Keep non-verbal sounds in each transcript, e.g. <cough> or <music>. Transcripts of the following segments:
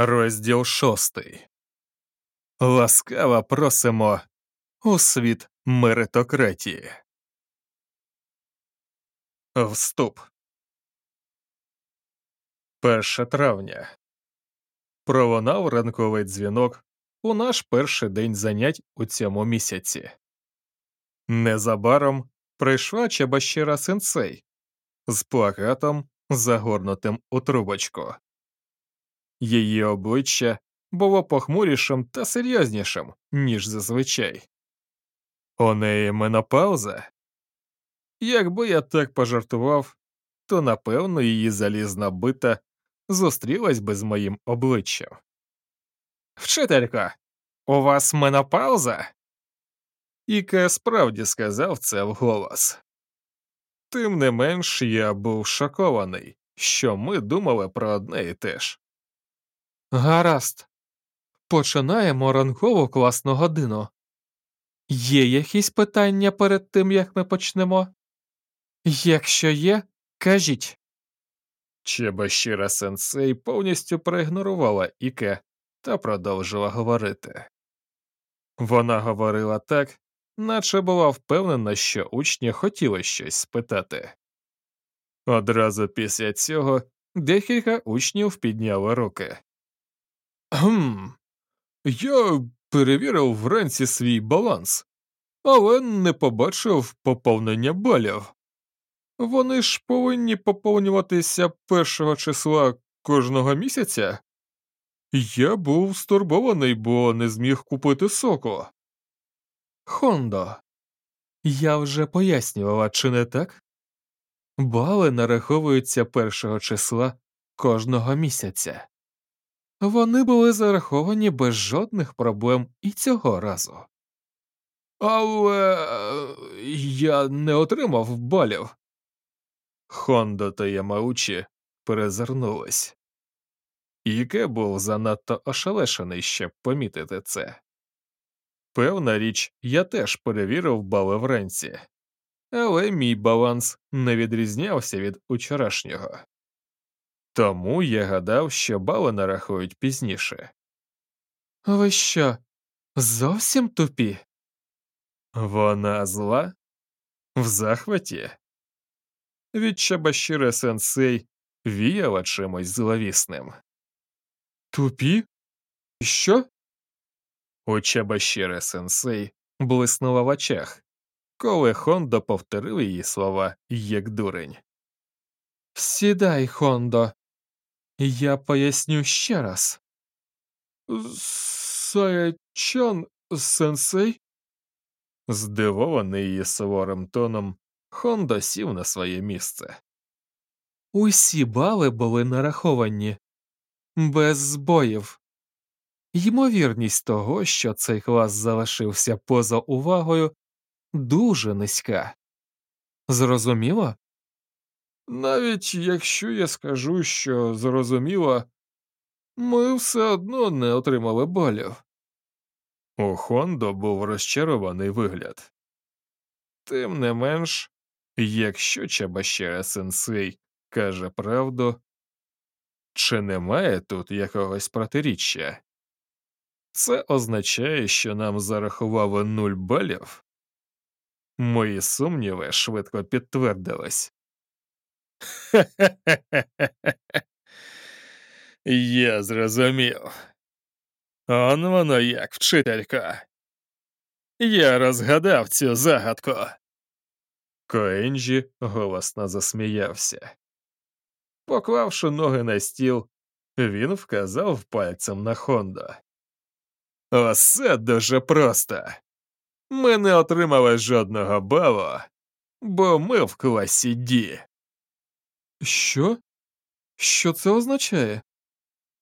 Розділ шостий. Ласкаво просимо у світ меритократії. Вступ. 1 травня. Пролунав ранковий дзвінок у наш перший день занять у цьому місяці. Незабаром прийшла Чебащира сенсей з плакатом, загорнутим у трубочку. Її обличчя було похмурішим та серйознішим, ніж зазвичай. У неї менопауза? Якби я так пожартував, то напевно її залізна бита зустрілась би з моїм обличчям. Вчителька, у вас менопауза? Іке справді сказав це вголос. Тим не менш я був шокований, що ми думали про одне і те ж. Гаразд. Починаємо ранкову класну годину. Є якісь питання перед тим, як ми почнемо? Якщо є, кажіть. Чебащира сенсей повністю проігнорувала Іке та продовжила говорити. Вона говорила так, наче була впевнена, що учні хотіли щось спитати. Одразу після цього декілька учнів підняли руки. Гм, я перевірив вранці свій баланс, але не побачив поповнення балів. Вони ж повинні поповнюватися першого числа кожного місяця. Я був стурбований, бо не зміг купити соку. Хондо, я вже пояснювала, чи не так? Бали нараховуються першого числа кожного місяця. Вони були зараховані без жодних проблем і цього разу. Але е, я не отримав балів. Хондо та Ямаучі перезирнулись. Іке був занадто ошелешений, щоб помітити це. Певна річ, я теж перевірив бали вранці, але мій баланс не відрізнявся від учорашнього. Тому я гадав, що бали нарахують пізніше. Ви що, зовсім тупі? Вона зла? В захваті? Від Чабашіра сенсей віяла чимось зловісним. Тупі? Що? У Чабашіра сенсей блиснула в очах, коли Хондо повторив її слова як дурень. Сідай, Хондо, я поясню ще раз. Саячан сенсей? Здивований її суворим тоном, Хондо сів на своє місце. Усі бали були нараховані без збоїв. Ймовірність того, що цей клас залишився поза увагою, дуже низька. Зрозуміло? Навіть якщо я скажу, що зрозуміло, ми все одно не отримали балів. У Хондо був розчарований вигляд. Тим не менш, якщо Чабащера сенсей каже правду, чи немає тут якогось протиріччя? Це означає, що нам зарахували нуль балів? Мої сумніви швидко підтвердились. <laughs> Я зрозумів. Он воно як, вчителька. Я розгадав цю загадку. Коенджі голосно засміявся. Поклавши ноги на стіл, він вказав пальцем на Хондо. Осе дуже просто. Ми не отримали жодного балу, бо ми в класі Ді. Що? Що це означає?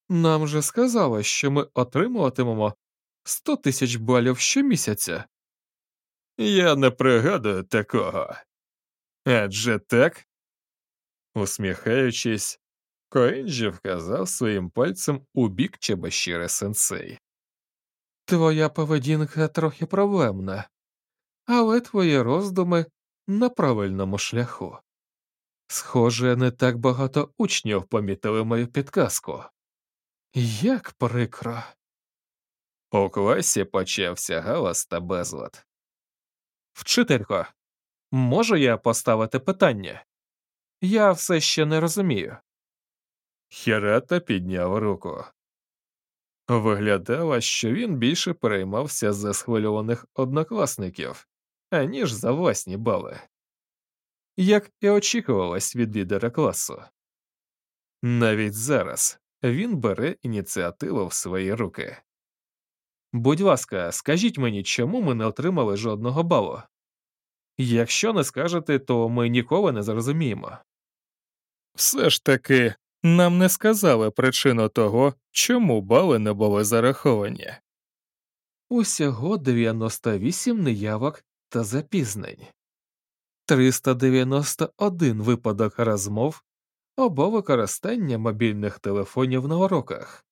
Нам же сказали, що ми отримуватимемо 100 тисяч балів щомісяця. Я не пригадую такого. Адже так. Усміхаючись, Коенджі вказав своїм пальцем у бік Чебашіри сенсей. Твоя поведінка трохи проблемна, але твої роздуми на правильному шляху. Схоже, не так багато учнів помітили мою підказку. Як прикро. У класі почався галас та безлад. Вчителько, можу я поставити питання? Я все ще не розумію. Хірата підняв руку. Виглядало, що він більше переймався за схвильованих однокласників, аніж за власні бали. Як і очікувалось від лідера класу. Навіть зараз він бере ініціативу в свої руки. Будь ласка, скажіть мені, чому ми не отримали жодного балу? Якщо не скажете, то ми ніколи не зрозуміємо. Все ж таки, нам не сказали причину того, чому бали не були зараховані. Усього 98 неявок та запізнень, 391 випадок розмов або використання мобільних телефонів на уроках.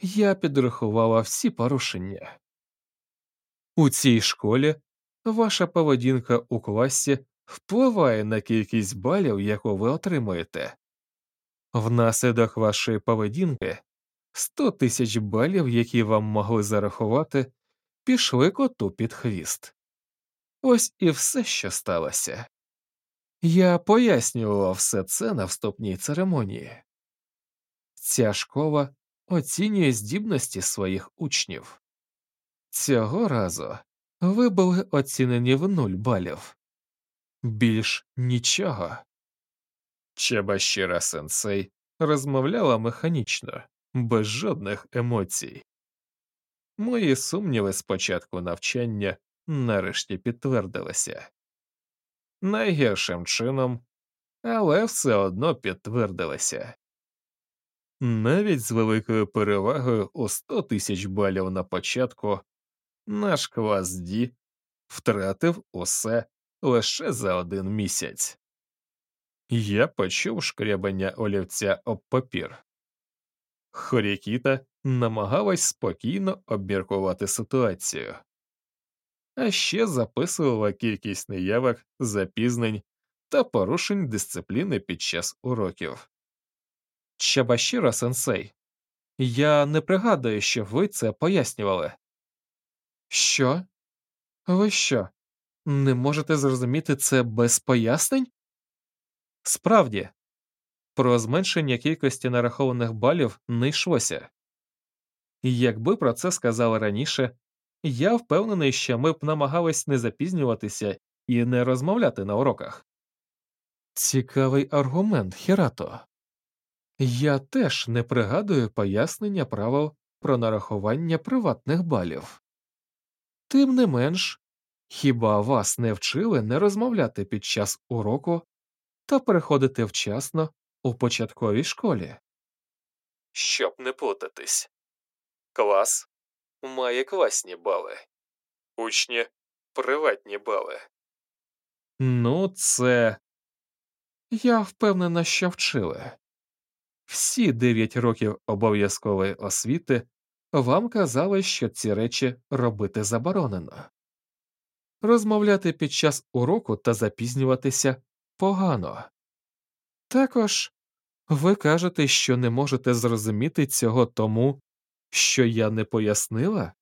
Я підрахувала всі порушення. У цій школі ваша поведінка у класі впливає на кількість балів, яку ви отримуєте. Внаслідок вашої поведінки 100 тисяч балів, які вам могли зарахувати, пішли коту під хвіст. Ось і все, що сталося. Я пояснювала все це на вступній церемонії. Ця школа оцінює здібності своїх учнів. Цього разу ви були оцінені в нуль балів. Більш нічого. Чебащира сенсей розмовляла механічно, без жодних емоцій. Мої сумніви з початку навчання нарешті підтвердилися найгіршим чином, але все одно підтвердилися. Навіть з великою перевагою у 100 тисяч балів на початку наш клас Ді втратив усе лише за один місяць. Я почув шкрябання олівця об папір. Хорікіта намагалась спокійно обміркувати ситуацію, а ще записувала кількість неявок, запізнень та порушень дисципліни під час уроків. Чабашіра сенсей, я не пригадую, що ви це пояснювали. Що? Ви що? Не можете зрозуміти це без пояснень? Справді, про зменшення кількості нарахованих балів не йшлося. Якби про це сказали раніше, я впевнений, що ми б намагались не запізнюватися і не розмовляти на уроках. Цікавий аргумент, Хірато. Я теж не пригадую пояснення правил про нарахування приватних балів. Тим не менш, хіба вас не вчили не розмовляти під час уроку та переходити вчасно у початковій школі? Щоб не плутатись. Клас має класні бали, учні приватні бали. Ну, це. Я впевнена, що вчили. Всі дев'ять років обов'язкової освіти вам казали, що ці речі робити заборонено. Розмовляти під час уроку та запізнюватися погано. Також ви кажете, що не можете зрозуміти цього тому, що я не пояснила?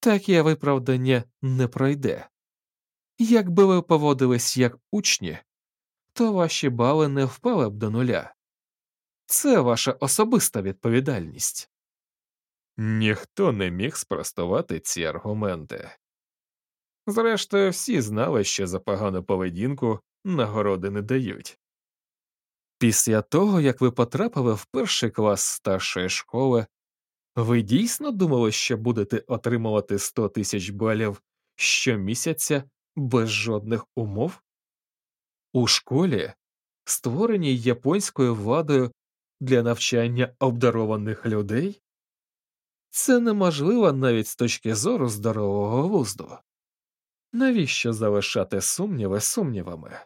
Таке виправдання не пройде. Якби ви поводились як учні, то ваші бали не впали б до нуля. Це ваша особиста відповідальність. Ніхто не міг спростувати ці аргументи. Зрештою, всі знали, що за погану поведінку нагороди не дають. Після того, як ви потрапили в перший клас старшої школи, ви дійсно думали, що будете отримувати 100 тисяч балів щомісяця без жодних умов? У школі, створеній японською владою для навчання обдарованих людей? Це неможливо навіть з точки зору здорового глузду. Навіщо залишати сумніви сумнівами?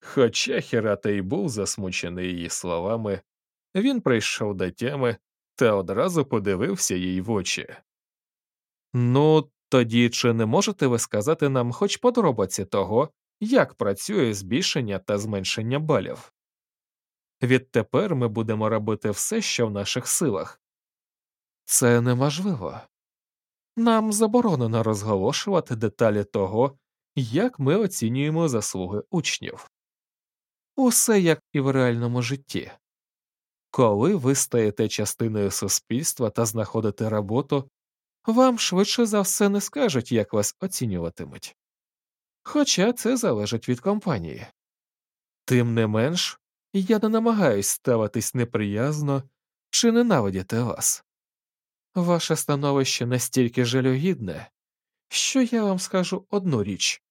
Хоча Хірата був засмучений її словами, він прийшов до тями та одразу подивився їй в очі. Ну, тоді чи не можете ви сказати нам хоч подробиці того, як працює збільшення та зменшення балів? Відтепер ми будемо робити все, що в наших силах. Це неможливо. Нам заборонено розголошувати деталі того, як ми оцінюємо заслуги учнів. Усе як і в реальному житті. Коли ви стаєте частиною суспільства та знаходите роботу, вам швидше за все не скажуть, як вас оцінюватимуть. Хоча це залежить від компанії. Тим не менш, я не намагаюсь ставитись неприязно чи ненавидіти вас. Ваше становище настільки жалюгідне, що я вам скажу одну річ.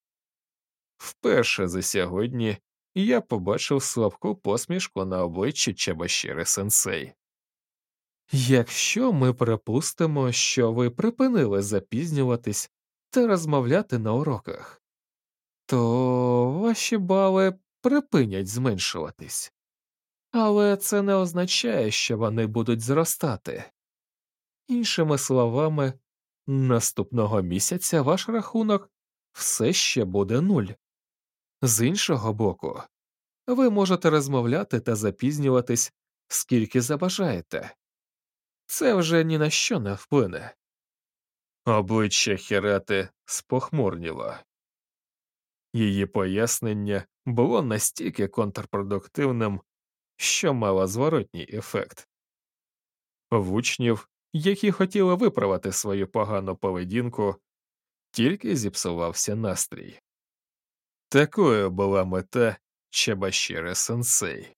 Вперше за сьогодні я побачив слабку посмішку на обличчі Чебашіри сенсей. Якщо ми припустимо, що ви припинили запізнюватись та розмовляти на уроках, то ваші бали припинять зменшуватись, але це не означає, що вони будуть зростати. Іншими словами, наступного місяця ваш рахунок все ще буде нуль. З іншого боку, ви можете розмовляти та запізнюватись скільки забажаєте. Це вже ні на що не вплине. Обличчя Хірати спохмурніло. Її пояснення було настільки контрпродуктивним, що мало зворотній ефект. В учнів, які хотіли виправити свою погану поведінку, тільки зіпсувався настрій. Такою була мета Чебашіри сенсей.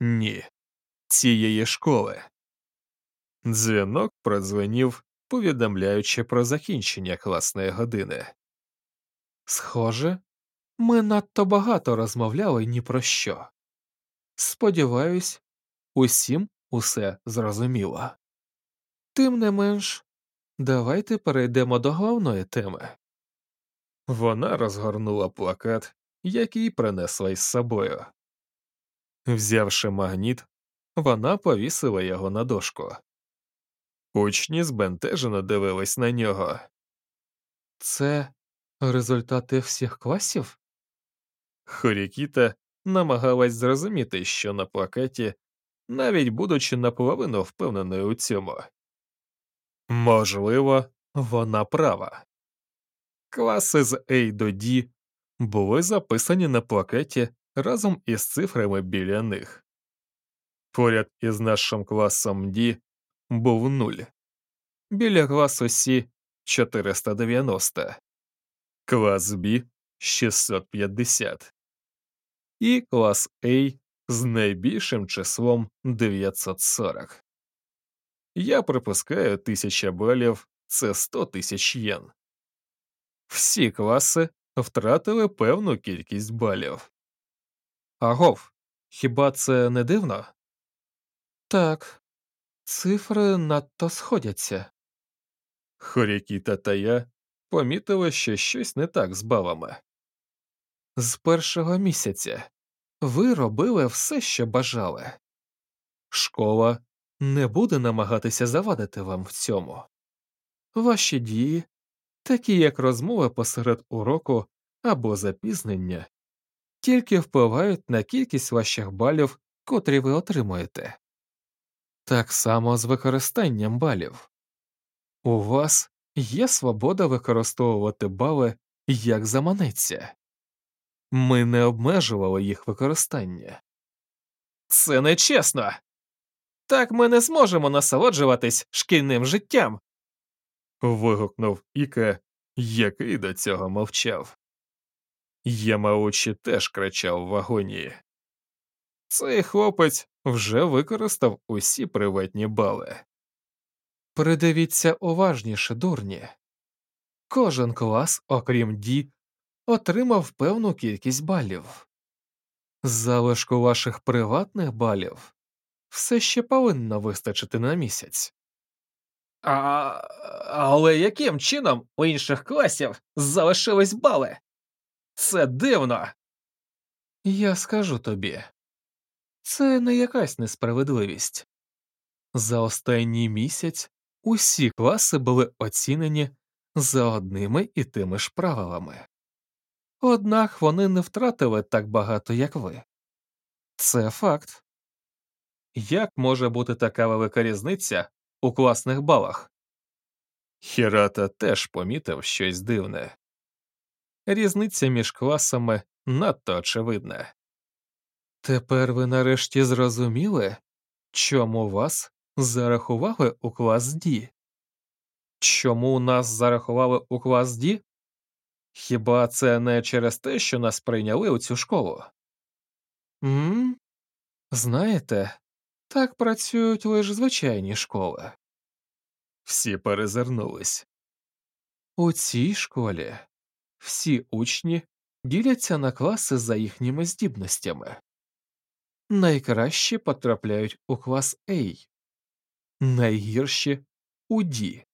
Ні, цієї школи. Дзвінок продзвенів, повідомляючи про закінчення класної години. Схоже, ми надто багато розмовляли ні про що. Сподіваюсь, усім усе зрозуміло. Тим не менш, давайте перейдемо до головної теми. Вона розгорнула плакат, який принесла із собою. Взявши магніт, вона повісила його на дошку. Учні збентежено дивились на нього. Це результати всіх класів? Хорікіта намагалась зрозуміти, що на плакаті, навіть будучи наполовину впевненою у цьому. Можливо, вона права. Класи з A до D були записані на плакаті разом із цифрами біля них. Поряд із нашим класом D був нуль. Біля класу С 490, клас Б 650 і клас А з найбільшим числом 940. Я припускаю, тисяча балів це 100 тисяч єн. Всі класи втратили певну кількість балів. Агов, хіба це не дивно? Так, цифри надто сходяться. Хорікіта та я помітили, що щось не так з балами. З першого місяця ви робили все, що бажали. Школа не буде намагатися завадити вам в цьому. Ваші дії, такі як розмови посеред уроку або запізнення, тільки впливають на кількість ваших балів, котрі ви отримуєте. Так само з використанням балів. У вас є свобода використовувати бали як заманеться. Ми не обмежували їх використання. Це нечесно. Так ми не зможемо насолоджуватись шкільним життям. Вигукнув Іка, який до цього мовчав. Ямаучі теж кричав в агонії. Цей хлопець вже використав усі приватні бали. Придивіться уважніше, дурні. Кожен клас, окрім Ді, отримав певну кількість балів. Залишку ваших приватних балів все ще повинно вистачити на місяць. А, Але яким чином у інших класів залишились бали? Це дивно. Я скажу тобі це не якась несправедливість. За останній місяць усі класи були оцінені за одними і тими ж правилами. Однак вони не втратили так багато, як ви. Це факт. Як може бути така велика різниця у класних балах? Хірата теж помітив щось дивне. Різниця між класами надто очевидна. Тепер ви нарешті зрозуміли, чому вас зарахували у клас D? Чому нас зарахували у клас D? Хіба це не через те, що нас прийняли у цю школу? М? Знаєте, так працюють лише звичайні школи. Всі перезирнулись. У цій школі всі учні діляться на класи за їхніми здібностями. Найкращі потрапляють у клас A, найгірші у D.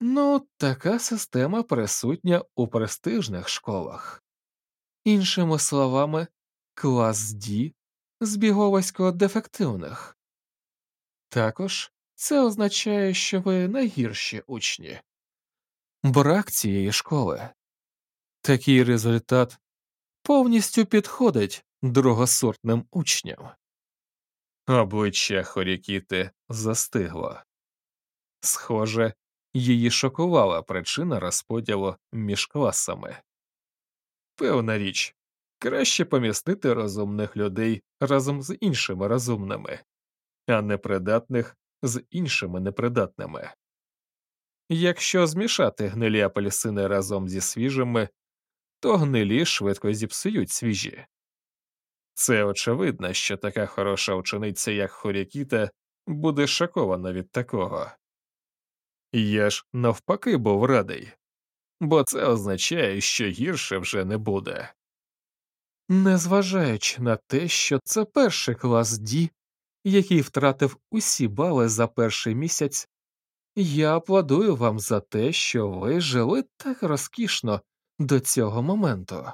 Ну, така система присутня у престижних школах. Іншими словами, клас D збіговисько дефективних. Також це означає, що ви найгірші учні. Брак цієї школи. Такий результат повністю підходить другосортним учням. Обличчя Хорікіти застигло. Схоже, її шокувала причина розподілу між класами. Певна річ, краще помістити розумних людей разом з іншими розумними, а непридатних з іншими непридатними. Якщо змішати гнилі апельсини разом зі свіжими, то гнилі швидко зіпсують свіжі. Це очевидно, що така хороша учениця, як Хорікіта, буде шокована від такого. Я ж навпаки був радий, бо це означає, що гірше вже не буде. Незважаючи на те, що це перший клас Ді, який втратив усі бали за перший місяць, я аплодую вам за те, що ви жили так розкішно до цього моменту.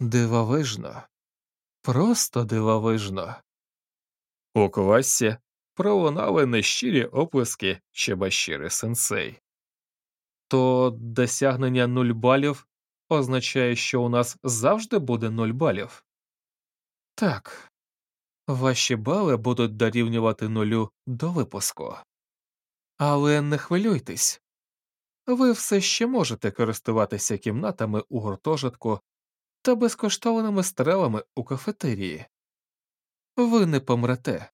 Дивовижно, просто дивовижно. У класі пролунали нещирі оплески Чебашіри сенсей. То досягнення нуль балів означає, що у нас завжди буде нуль балів. Так, ваші бали будуть дорівнювати нулю до випуску. Але не хвилюйтесь ви все ще можете користуватися кімнатами у гуртожитку та безкоштовними стрелами у кафетерії. Ви не помрете.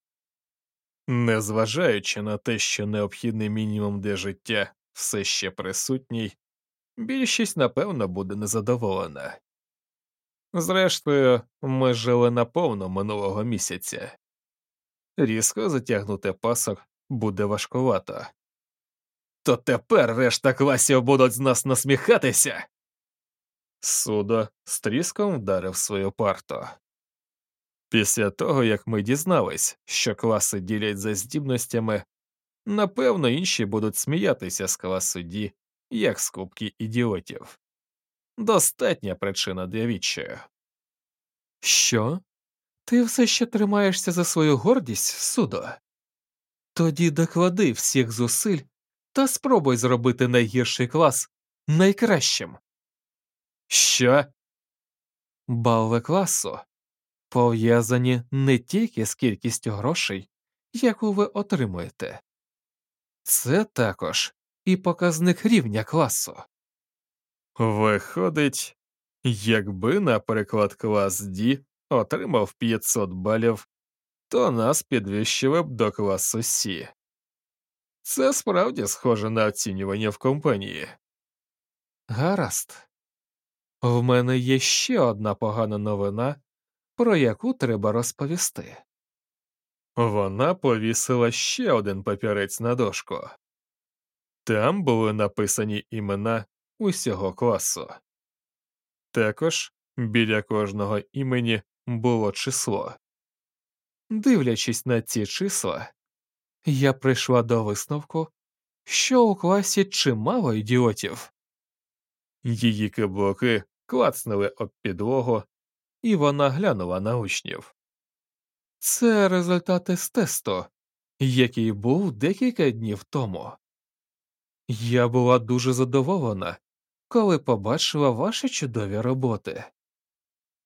Незважаючи на те, що необхідний мінімум для життя все ще присутній, більшість, напевно, буде незадоволена. Зрештою, ми жили наповно минулого місяця. Різко затягнути пасок буде важкувато. То тепер решта класів будуть з нас насміхатися. Судо з тріском вдарив свою парту. Після того, як ми дізнались, що класи ділять за здібностями, напевно, інші будуть сміятися з класу Ді, як з кубки ідіотів. Достатня причина для відчаю. Що? Ти все ще тримаєшся за свою гордість, судо? Тоді доклади всіх зусиль та спробуй зробити найгірший клас найкращим. Що? Бали класу пов'язані не тільки з кількістю грошей, яку ви отримуєте, це також і показник рівня класу. Виходить, якби, наприклад, клас D отримав 500 балів, то нас підвищили б до класу C. Це справді схоже на оцінювання в компанії. Гаразд. В мене є ще одна погана новина, про яку треба розповісти. Вона повісила ще один папірець на дошку. Там були написані імена усього класу. Також біля кожного імені було число. Дивлячись на ці числа, я прийшла до висновку, що у класі чимало ідіотів. Її каблуки клацнули об підлогу, і вона глянула на учнів. Це результати з тесту, який був декілька днів тому. Я була дуже задоволена, коли побачила ваші чудові роботи.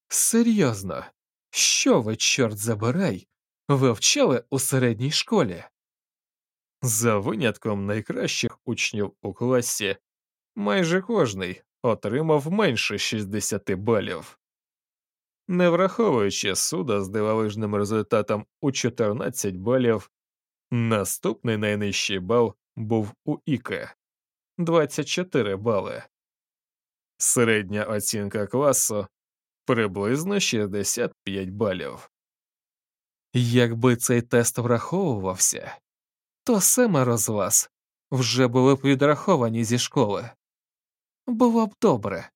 Серйозно, Що ви, чорт забирай, вивчали у середній школі? За винятком найкращих учнів у класі, майже кожний отримав менше 60 балів. Не враховуючи суда з дивовижним результатом у 14 балів, наступний найнижчий бал був у Іке 24 бали. Середня оцінка класу приблизно 65 балів. Якби цей тест враховувався, то семеро з вас вже були б відраховані зі школи. Було б добре,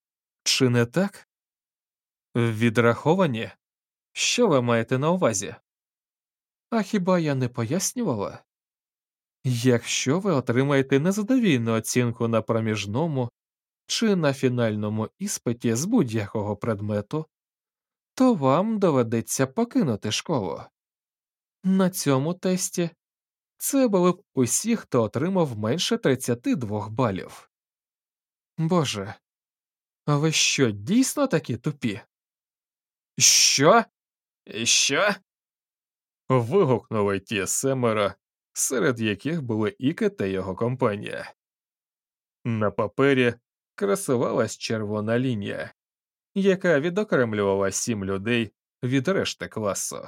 чи не так? Відраховані? Що ви маєте на увазі? А хіба я не пояснювала? Якщо ви отримаєте незадовільну оцінку на проміжному чи на фінальному іспиті з будь-якого предмету, то вам доведеться покинути школу. На цьому тесті це були б усі, хто отримав менше 32 балів. Боже, ви що, дійсно такі тупі? Що? Що? вигукнули ті семеро, серед яких були Іке та його компанія. На папері красувалась червона лінія, яка відокремлювала сім людей від решти класу.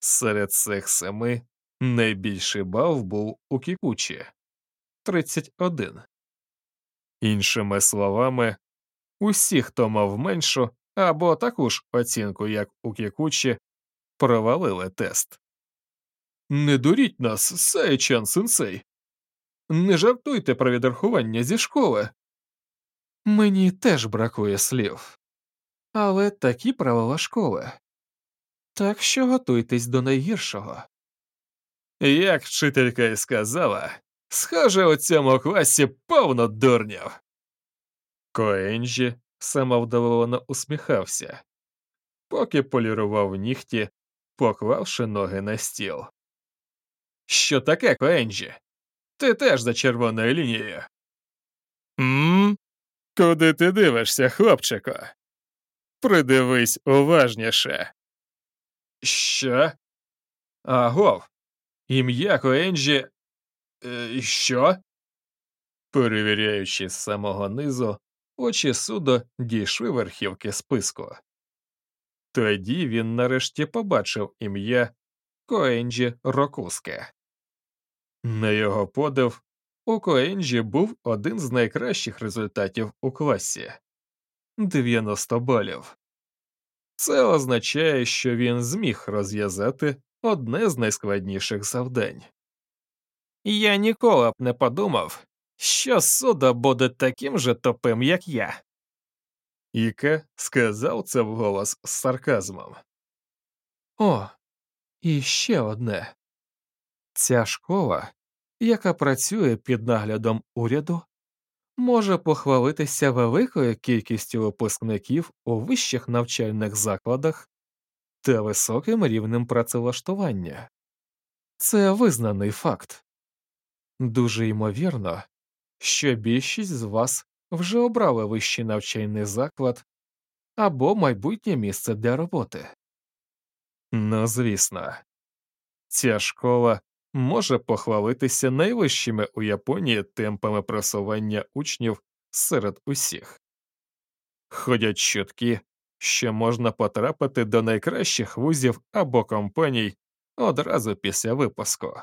Серед цих семи найбільший бал був у Кікучі 31. Іншими словами, усі, хто мав меншу або таку ж оцінку, як у Кікучі, провалили тест. Не дуріть нас, Сайчан сенсей. Не жартуйте про відрахування зі школи. Мені теж бракує слів. Але такі правила школи. Так що готуйтесь до найгіршого. Як вчителька і сказала, схоже, у цьому класі повно дурнів. Коенджі самовдоволено усміхався, поки полірував нігті, поклавши ноги на стіл. Що таке, Коенджі? Ти теж за червоною лінією. Мм? Куди ти дивишся, хлопчико? Придивись уважніше. Що? Агов. Ім'я Коенджі. Е, Що? Перевіряючи з самого низу, очі судо дійшли верхівки списку. Тоді він нарешті побачив ім'я Коенджі Рокуске. На його подив, у Коенджі був один з найкращих результатів у класі 90 балів. Це означає, що він зміг розв'язати одне з найскладніших завдань. Я ніколи б не подумав, що Суда буде таким же топим, як я. Іке сказав це вголос з сарказмом. О, і ще одне. Ця школа, яка працює під наглядом уряду, може похвалитися великою кількістю випускників у вищих навчальних закладах та високим рівнем працевлаштування. Це визнаний факт. Дуже ймовірно, що більшість з вас вже обрали вищий навчальний заклад або майбутнє місце для роботи. Ну, звісно, ця школа може похвалитися найвищими у Японії темпами просування учнів серед усіх. Ходять чутки, що можна потрапити до найкращих вузів або компаній одразу після випуску.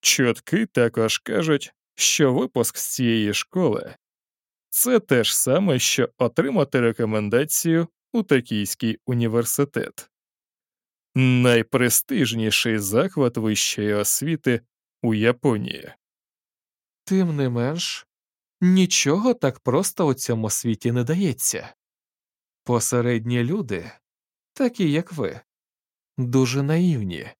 Чутки також кажуть, що випуск з цієї школи це те ж саме, що отримати рекомендацію у Токійський університет, найпрестижніший заклад вищої освіти у Японії. Тим не менш, нічого так просто у цьому світі не дається. Посередні люди, такі як ви, дуже наївні,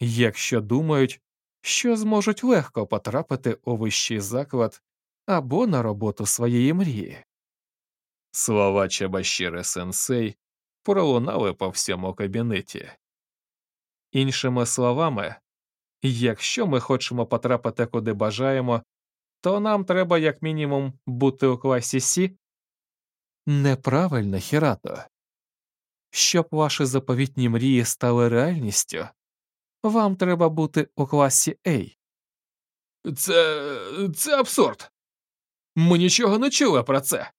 якщо думають, що зможуть легко потрапити у вищий заклад або на роботу своєї мрії. Слова Чабашіри сенсей пролунали по всьому кабінеті. Іншими словами, якщо ми хочемо потрапити куди бажаємо, то нам треба як мінімум бути у класі Сі. Неправильно, Хірато. Щоб ваші заповітні мрії стали реальністю, вам треба бути у класі A. Це це абсурд. Ми нічого не чули про це.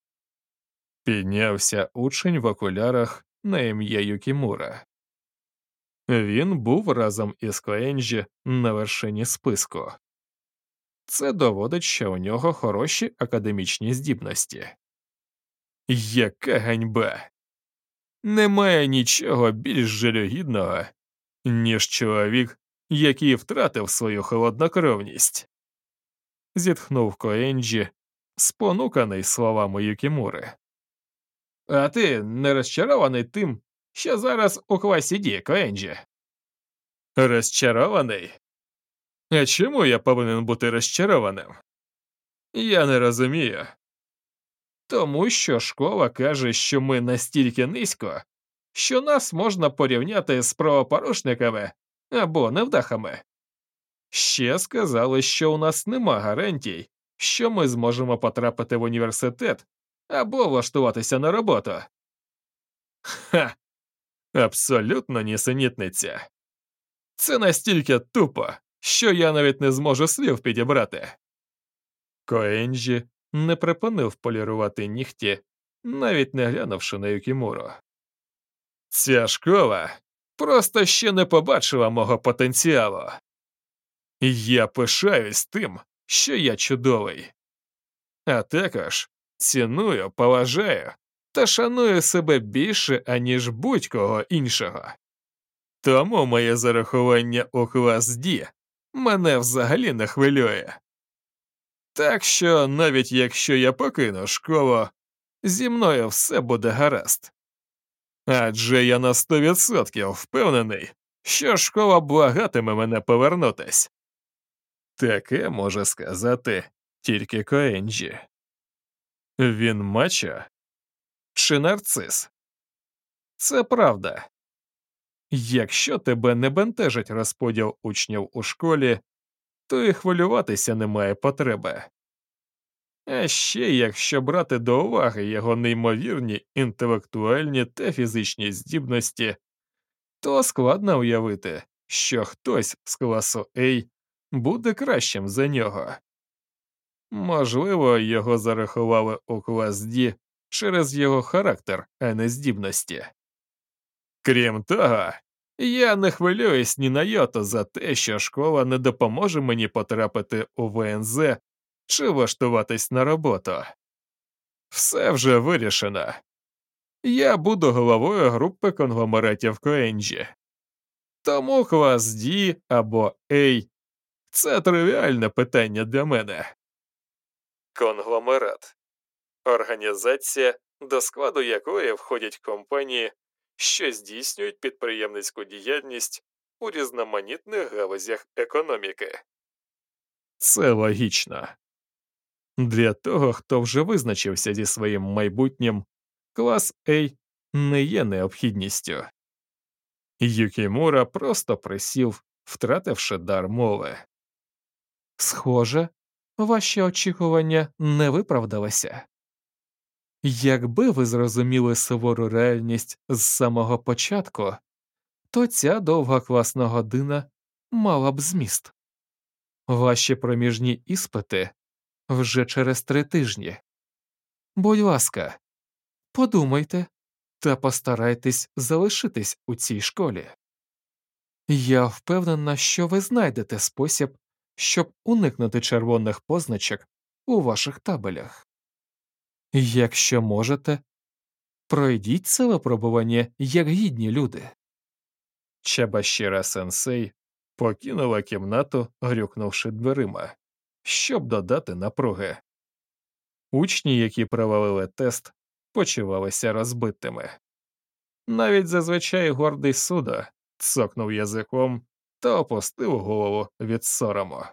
Піднявся учень в окулярах на ім'я Юкімура. Він був разом із Коенджі на вершині списку. Це доводить, що у нього хороші академічні здібності. Яка ганьба! Немає нічого більш жалюгідного, ніж чоловік, який втратив свою холоднокровність. Зітхнув Коенджі, спонуканий словами Юкімури. А ти не розчарований тим, що зараз у класі Ді, Коенджі? Розчарований? А чому я повинен бути розчарованим? Я не розумію. Тому що школа каже, що ми настільки низько, що нас можна порівняти з правопорушниками або невдахами. Ще сказали, що у нас нема гарантій, що ми зможемо потрапити в університет або влаштуватися на роботу. Ха, абсолютно нісенітниця. Це настільки тупо, що я навіть не зможу слів підібрати. Коенджі не припинив полірувати нігті, навіть не глянувши на Юкімуру. Ця школа просто ще не побачила мого потенціалу. Я пишаюсь тим, що я чудовий, а також ціную, поважаю та шаную себе більше, аніж будь-кого іншого. Тому моє зарахування у клас мене взагалі не хвилює. Так що навіть якщо я покину школу, зі мною все буде гаразд. Адже я на сто відсотків впевнений, що школа благатиме мене повернутись. Таке може сказати тільки Коенджі. Він мачо чи нарцис? Це правда. Якщо тебе не бентежить розподіл учнів у школі, то і хвилюватися немає потреби. А ще якщо брати до уваги його неймовірні інтелектуальні та фізичні здібності, то складно уявити, що хтось з класу A буде кращим за нього. Можливо, його зарахували у клас D через його характер, а не здібності. Крім того, я не хвилююсь ні на йоту за те, що школа не допоможе мені потрапити у ВНЗ чи влаштуватись на роботу. Все вже вирішено. Я буду головою групи конгломератів Коенджі. Тому клас D або A – це тривіальне питання для мене. Конгломерат організація, до складу якої входять компанії, що здійснюють підприємницьку діяльність у різноманітних галузях економіки. Це логічно. Для того, хто вже визначився зі своїм майбутнім, клас A не є необхідністю. Юкімура просто присів, втративши дар мови. Схоже, ваші очікування не виправдалися. Якби ви зрозуміли сувору реальність з самого початку, то ця довга класна година мала б зміст. Ваші проміжні іспити вже через три тижні. Будь ласка, подумайте та постарайтесь залишитись у цій школі. Я впевнена, що ви знайдете спосіб, щоб уникнути червоних позначок у ваших табелях. Якщо можете, пройдіть це випробування як гідні люди. Чабашіра сенсей покинула кімнату, грюкнувши дверима, щоб додати напруги. Учні, які провалили тест, почувалися розбитими. Навіть зазвичай гордий суда цокнув язиком та опустив голову від сорому.